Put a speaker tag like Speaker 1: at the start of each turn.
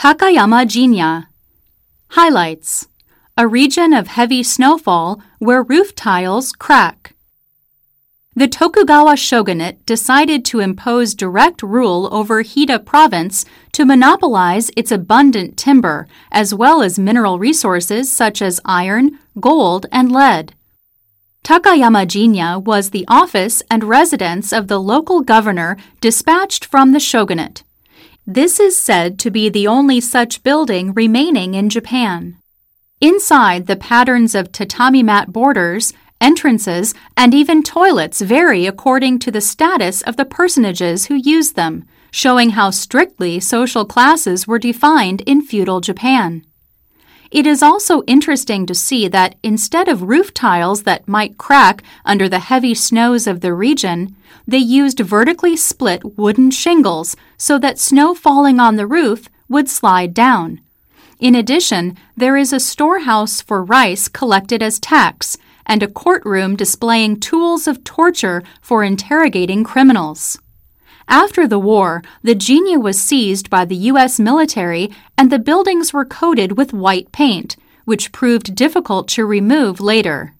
Speaker 1: Takayama Jinya. Highlights A region of heavy snowfall where roof tiles crack. The Tokugawa shogunate decided to impose direct rule over Hida province to monopolize its abundant timber, as well as mineral resources such as iron, gold, and lead. Takayama Jinya was the office and residence of the local governor dispatched from the shogunate. This is said to be the only such building remaining in Japan. Inside, the patterns of tatami mat borders, entrances, and even toilets vary according to the status of the personages who use them, showing how strictly social classes were defined in feudal Japan. It is also interesting to see that instead of roof tiles that might crack under the heavy snows of the region, they used vertically split wooden shingles so that snow falling on the roof would slide down. In addition, there is a storehouse for rice collected as tax and a courtroom displaying tools of torture for interrogating criminals. After the war, the Jinya was seized by the U.S. military and the buildings were coated with white paint, which proved difficult to remove later.